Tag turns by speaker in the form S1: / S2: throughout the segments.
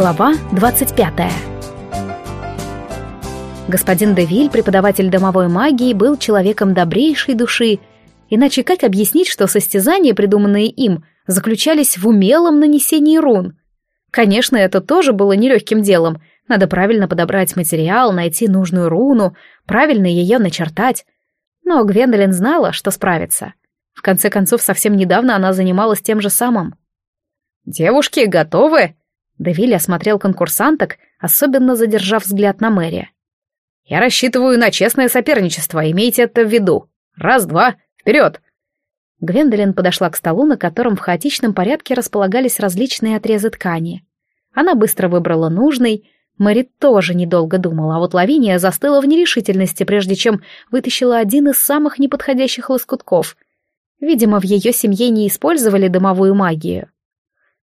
S1: Глава 25 Господин Девиль, преподаватель домовой магии, был человеком добрейшей души, иначе как объяснить, что состязания, придуманные им, заключались в умелом нанесении рун? Конечно, это тоже было нелегким делом, надо правильно подобрать материал, найти нужную руну, правильно ее начертать. Но Гвендолин знала, что справится. В конце концов, совсем недавно она занималась тем же самым.
S2: «Девушки, готовы?»
S1: Девиль осмотрел конкурсанток, особенно задержав взгляд на Мэри.
S2: «Я рассчитываю на честное соперничество, имейте это в виду. Раз, два, вперед!»
S1: Гвендолин подошла к столу, на котором в хаотичном порядке располагались различные отрезы ткани. Она быстро выбрала нужный. Мэри тоже недолго думала, а вот Лавиния застыла в нерешительности, прежде чем вытащила один из самых неподходящих лоскутков. Видимо, в ее семье не использовали домовую магию.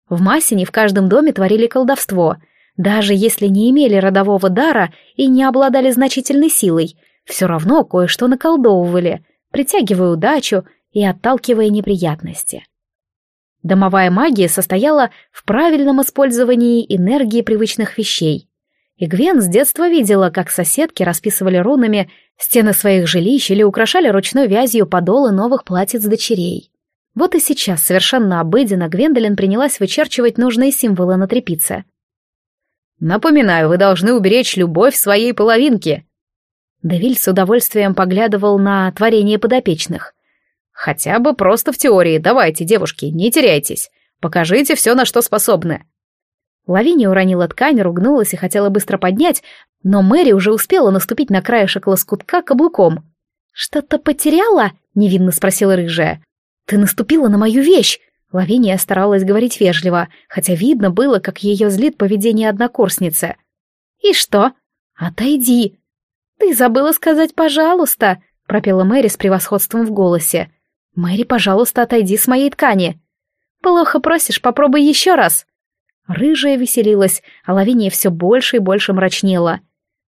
S1: В Массине в каждом доме творили колдовство. Даже если не имели родового дара и не обладали значительной силой, все равно кое-что наколдовывали, притягивая удачу и отталкивая неприятности. Домовая магия состояла в правильном использовании энергии привычных вещей. И Гвен с детства видела, как соседки расписывали рунами стены своих жилищ или украшали ручной вязью подолы новых платьиц дочерей. Вот и сейчас совершенно обыденно Гвендолин принялась вычерчивать нужные символы на тряпице.
S2: «Напоминаю, вы должны уберечь любовь своей половинки».
S1: Девиль с удовольствием поглядывал на творение подопечных.
S2: «Хотя бы просто в теории. Давайте, девушки, не теряйтесь. Покажите все, на что способны».
S1: Лавиния уронила ткань, ругнулась и хотела быстро поднять, но Мэри уже успела наступить на краешек лоскутка каблуком. «Что-то потеряла?» — невинно спросила рыжая. «Ты наступила на мою вещь!» Лавиния старалась говорить вежливо, хотя видно было, как ее злит поведение однокурсницы. «И что? Отойди!» «Ты забыла сказать «пожалуйста», — пропела Мэри с превосходством в голосе. «Мэри, пожалуйста, отойди с моей ткани». «Плохо просишь, попробуй еще раз». Рыжая веселилась, а Лавиния все больше и больше мрачнела.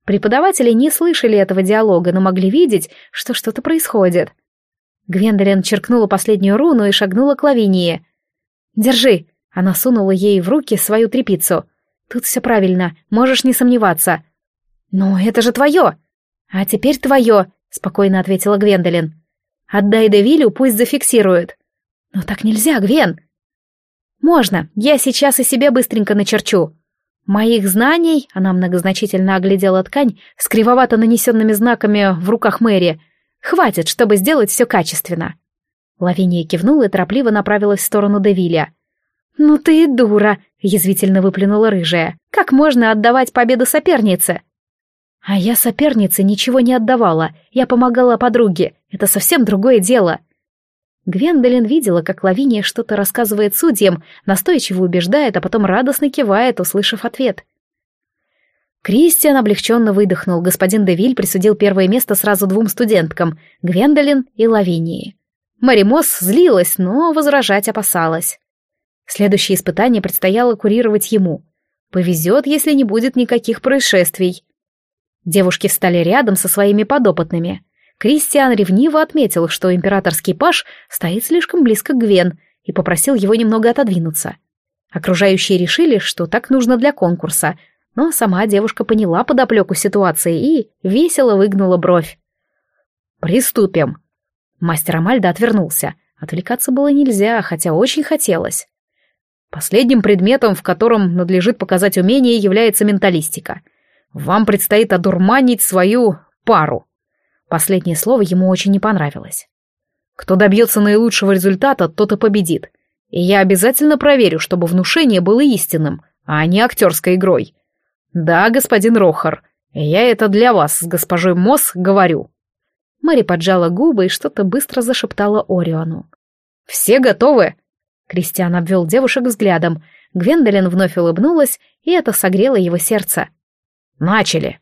S1: Преподаватели не слышали этого диалога, но могли видеть, что что-то происходит. Гвендолин черкнула последнюю руну и шагнула к Лавинии. «Держи!» — она сунула ей в руки свою трепицу. «Тут все правильно, можешь не сомневаться». «Но это же твое!» «А теперь твое!» — спокойно ответила Гвендолин. «Отдай Девилю, пусть зафиксирует». «Но так нельзя, Гвен!» «Можно, я сейчас и себе быстренько начерчу». «Моих знаний», — она многозначительно оглядела ткань с кривовато нанесенными знаками в руках Мэри — Хватит, чтобы сделать все качественно. Лавиния кивнула и торопливо направилась в сторону Девиля. «Ну ты и дура!» — язвительно выплюнула рыжая. «Как можно отдавать победу сопернице?» «А я сопернице ничего не отдавала. Я помогала подруге. Это совсем другое дело». Гвендолин видела, как Лавиния что-то рассказывает судьям, настойчиво убеждает, а потом радостно кивает, услышав ответ. Кристиан облегченно выдохнул. Господин Девиль присудил первое место сразу двум студенткам — Гвендолин и Лавинии. Мэри Мосс злилась, но возражать опасалась. Следующее испытание предстояло курировать ему. Повезет, если не будет никаких происшествий. Девушки встали рядом со своими подопытными. Кристиан ревниво отметил, что императорский паш стоит слишком близко к Гвен и попросил его немного отодвинуться. Окружающие решили, что так нужно для конкурса — но сама девушка поняла подоплеку ситуации и весело выгнула бровь. «Приступим!» Мастер Амальда отвернулся. Отвлекаться было нельзя, хотя очень хотелось. Последним предметом, в котором надлежит показать умение, является менталистика. Вам предстоит одурманить свою пару. Последнее слово ему очень не понравилось. Кто добьется наилучшего результата, тот и победит. И я обязательно проверю, чтобы внушение было истинным, а не актерской игрой. «Да, господин Рохар, я это для вас с госпожой Мосс говорю». Мэри поджала губы и что-то быстро зашептала Ориону. «Все готовы?» Кристиан обвел девушек взглядом. Гвендолин вновь улыбнулась, и это согрело его сердце. «Начали!»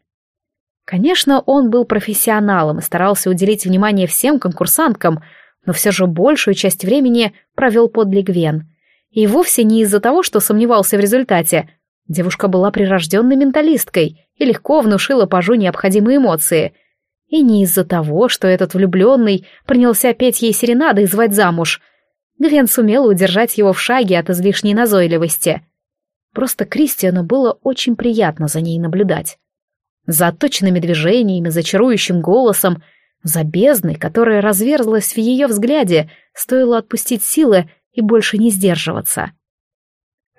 S1: Конечно, он был профессионалом и старался уделить внимание всем конкурсанткам, но все же большую часть времени провел подле Гвен. И вовсе не из-за того, что сомневался в результате, Девушка была прирожденной менталисткой и легко внушила пажу необходимые эмоции. И не из-за того, что этот влюбленный принялся петь ей серенады и звать замуж. Гвен сумела удержать его в шаге от излишней назойливости. Просто Кристиану было очень приятно за ней наблюдать. За точными движениями, за чарующим голосом, за бездной, которая разверзлась в ее взгляде, стоило отпустить силы и больше не сдерживаться.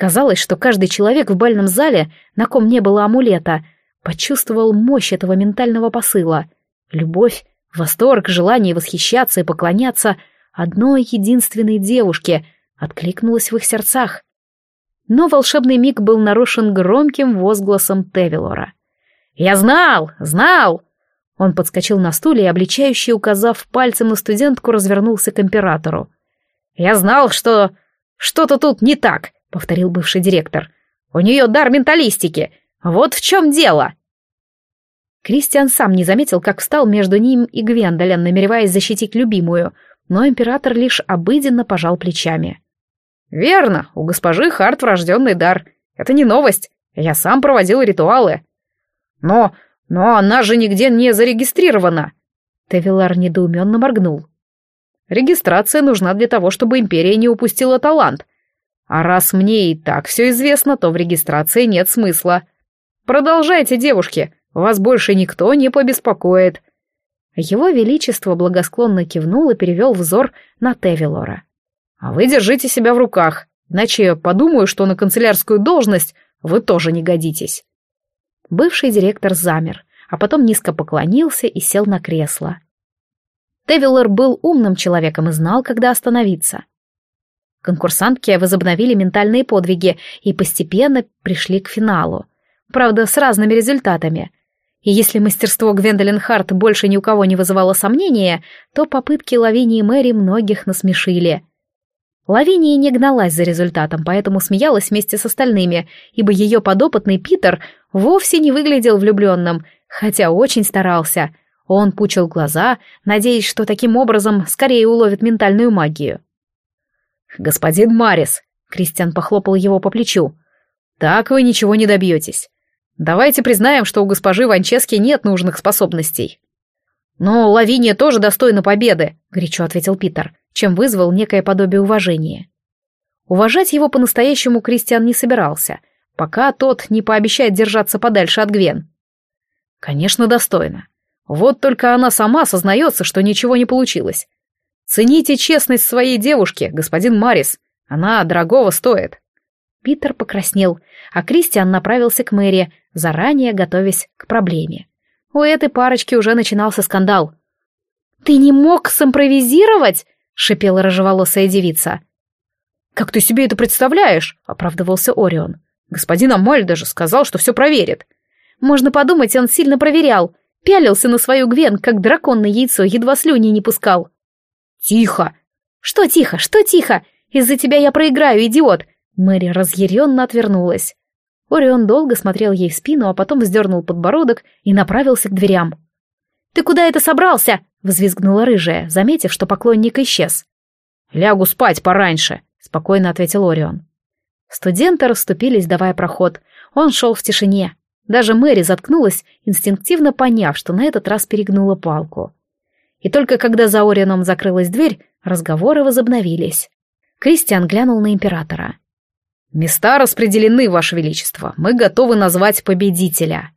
S1: Казалось, что каждый человек в бальном зале, на ком не было амулета, почувствовал мощь этого ментального посыла. Любовь, восторг, желание восхищаться и поклоняться одной единственной девушке откликнулось в их сердцах. Но волшебный миг был нарушен громким возгласом Тевилора. «Я знал! Знал!» Он подскочил на стуле и, обличающе указав пальцем на студентку, развернулся к императору. «Я знал, что что-то тут не так повторил бывший директор. «У нее дар менталистики! Вот в чем дело!» Кристиан сам не заметил, как встал между ним и Гвендолен, намереваясь защитить любимую, но император лишь обыденно пожал плечами. «Верно, у госпожи Харт врожденный дар. Это не новость. Я сам проводил ритуалы. Но... но она же нигде не зарегистрирована!» Тевилар недоуменно моргнул. «Регистрация нужна для того, чтобы империя не упустила талант, а раз мне и так все известно, то в регистрации нет смысла. Продолжайте, девушки, вас больше никто не побеспокоит. Его Величество благосклонно кивнул и перевел взор на Тевилора. А вы держите себя в руках, иначе я подумаю, что на канцелярскую должность вы тоже не годитесь. Бывший директор замер, а потом низко поклонился и сел на кресло. Тевилор был умным человеком и знал, когда остановиться. Конкурсантки возобновили ментальные подвиги и постепенно пришли к финалу. Правда, с разными результатами. И если мастерство Гвендолин Харт больше ни у кого не вызывало сомнения, то попытки Лавинии Мэри многих насмешили. Лавиния не гналась за результатом, поэтому смеялась вместе с остальными, ибо ее подопытный Питер вовсе не выглядел влюбленным, хотя очень старался. Он пучил глаза, надеясь, что таким образом скорее уловит ментальную магию. «Господин Марис», — Кристиан похлопал его по плечу, — «так вы ничего не добьетесь. Давайте признаем, что у госпожи Ванчески нет нужных способностей». «Но Лавиния тоже достойна победы», — горячо ответил Питер, чем вызвал некое подобие уважения. Уважать его по-настоящему Кристиан не собирался, пока тот не пообещает держаться подальше от Гвен. Конечно, достойно. Вот только она сама сознается, что ничего не получилось. Цените честность своей девушки, господин Марис. Она дорогого стоит. Питер покраснел, а Кристиан направился к Мэри, заранее готовясь к проблеме. У этой парочки уже начинался скандал. «Ты не мог симпровизировать?» — шипела рыжеволосая девица. «Как ты себе это представляешь?» — оправдывался Орион. «Господин Амаль даже сказал, что все проверит». «Можно подумать, он сильно проверял. Пялился на свою Гвен, как дракон на яйцо, едва слюни не пускал». «Тихо!» «Что тихо? Что тихо? Из-за тебя я проиграю, идиот!» Мэри разъяренно отвернулась. Орион долго смотрел ей в спину, а потом вздернул подбородок и направился к дверям. «Ты куда это собрался?» — взвизгнула рыжая, заметив, что поклонник исчез. «Лягу спать пораньше», — спокойно ответил Орион. Студенты расступились, давая проход. Он шел в тишине. Даже Мэри заткнулась, инстинктивно поняв, что на этот раз перегнула палку. И только когда за Орианом закрылась дверь, разговоры возобновились. Кристиан глянул на императора. «Места распределены, Ваше Величество. Мы готовы назвать победителя».